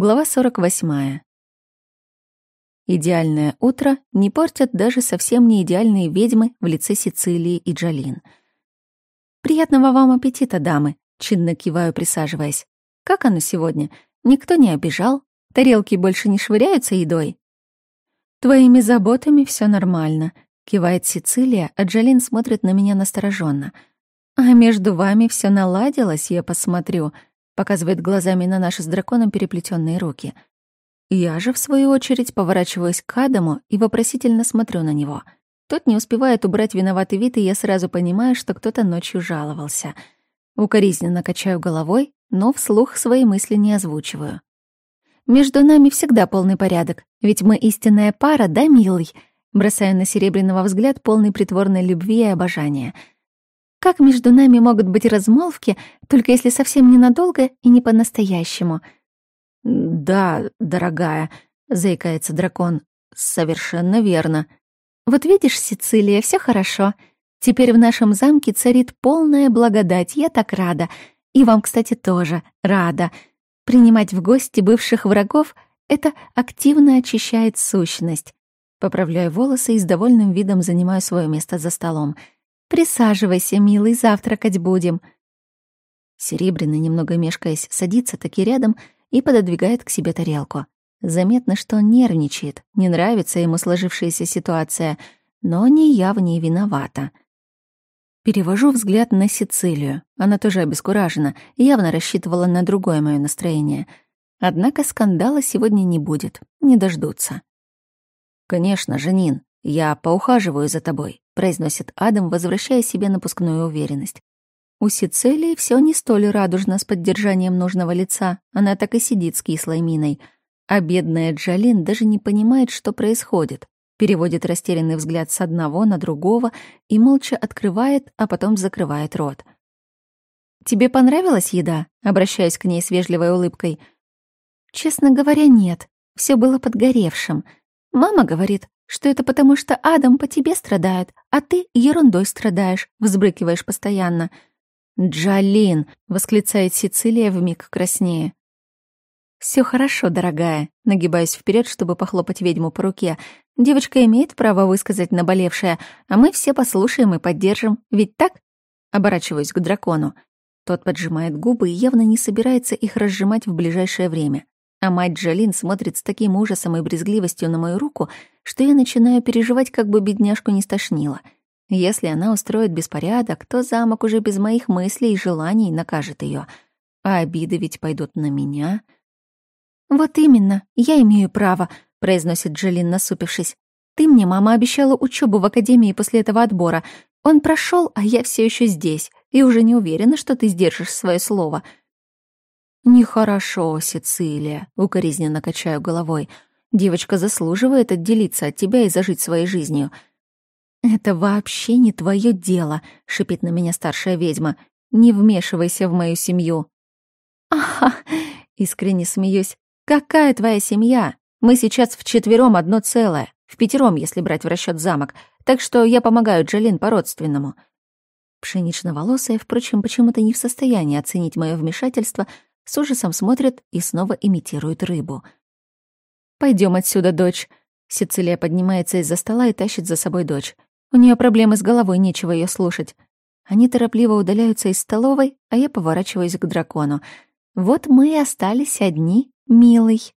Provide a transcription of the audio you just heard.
Глава 48. Идеальное утро не портят даже совсем не идеальные ведьмы в лице Сицилии и Джалин. «Приятного вам аппетита, дамы!» — чинно киваю, присаживаясь. «Как оно сегодня? Никто не обижал? Тарелки больше не швыряются едой?» «Твоими заботами все нормально», — кивает Сицилия, а Джалин смотрит на меня настороженно. «А между вами все наладилось, я посмотрю», — показывает глазами на наши с драконом переплетенные руки. Я же, в свою очередь, поворачиваюсь к Адаму и вопросительно смотрю на него. Тот не успевает убрать виноватый вид, и я сразу понимаю, что кто-то ночью жаловался. Укоризненно качаю головой, но вслух свои мысли не озвучиваю. «Между нами всегда полный порядок, ведь мы истинная пара, да, милый?» Бросаю на Серебряного взгляд полный притворной любви и обожания — как между нами могут быть размолвки, только если совсем ненадолго и не по-настоящему? Да, дорогая, заикается дракон. Совершенно верно. Вот видишь, Сицилия, все хорошо. Теперь в нашем замке царит полная благодать. Я так рада. И вам, кстати, тоже рада. Принимать в гости бывших врагов — это активно очищает сущность. Поправляю волосы и с довольным видом занимаю свое место за столом — Присаживайся, милый, завтракать будем». Серебряный, немного мешкаясь, садится таки рядом и пододвигает к себе тарелку. Заметно, что он нервничает, не нравится ему сложившаяся ситуация, но не я в ней виновата. Перевожу взгляд на Сицилию. Она тоже обескуражена явно рассчитывала на другое мое настроение. Однако скандала сегодня не будет, не дождутся. «Конечно, Жанин, я поухаживаю за тобой произносит Адам, возвращая себе напускную уверенность. У Сицилии все не столь радужно с поддержанием нужного лица, она так и сидит с кислой миной. А бедная Джалин даже не понимает, что происходит. Переводит растерянный взгляд с одного на другого и молча открывает, а потом закрывает рот. «Тебе понравилась еда?» — обращаясь к ней с вежливой улыбкой. «Честно говоря, нет. Все было подгоревшим. Мама говорит, что это потому, что Адам по тебе страдает, а ты ерундой страдаешь, взбрыкиваешь постоянно. «Джалин!» — восклицает Сицилия вмиг краснее. Все хорошо, дорогая», — нагибаюсь вперед, чтобы похлопать ведьму по руке. «Девочка имеет право высказать наболевшее, а мы все послушаем и поддержим. Ведь так?» Оборачиваюсь к дракону. Тот поджимает губы и явно не собирается их разжимать в ближайшее время. А мать Джалин смотрит с таким ужасом и брезгливостью на мою руку, что я начинаю переживать, как бы бедняжку не стошнило. Если она устроит беспорядок, то замок уже без моих мыслей и желаний накажет ее, А обиды ведь пойдут на меня. «Вот именно, я имею право», — произносит Джалин, насупившись. «Ты мне, мама, обещала учебу в академии после этого отбора. Он прошел, а я все еще здесь, и уже не уверена, что ты сдержишь свое слово. «Нехорошо, Сицилия», — укоризненно качаю головой. «Девочка заслуживает отделиться от тебя и зажить своей жизнью». «Это вообще не твое дело», — шипит на меня старшая ведьма. «Не вмешивайся в мою семью». «Ага», — искренне смеюсь. «Какая твоя семья? Мы сейчас вчетвером одно целое, в пятером, если брать в расчет замок, так что я помогаю Джалин по-родственному». Пшенично-волосая, впрочем, почему-то не в состоянии оценить мое вмешательство — с ужасом смотрит и снова имитирует рыбу. Пойдем отсюда, дочь». Сицилия поднимается из-за стола и тащит за собой дочь. У нее проблемы с головой, нечего ее слушать. Они торопливо удаляются из столовой, а я поворачиваюсь к дракону. «Вот мы и остались одни, милый».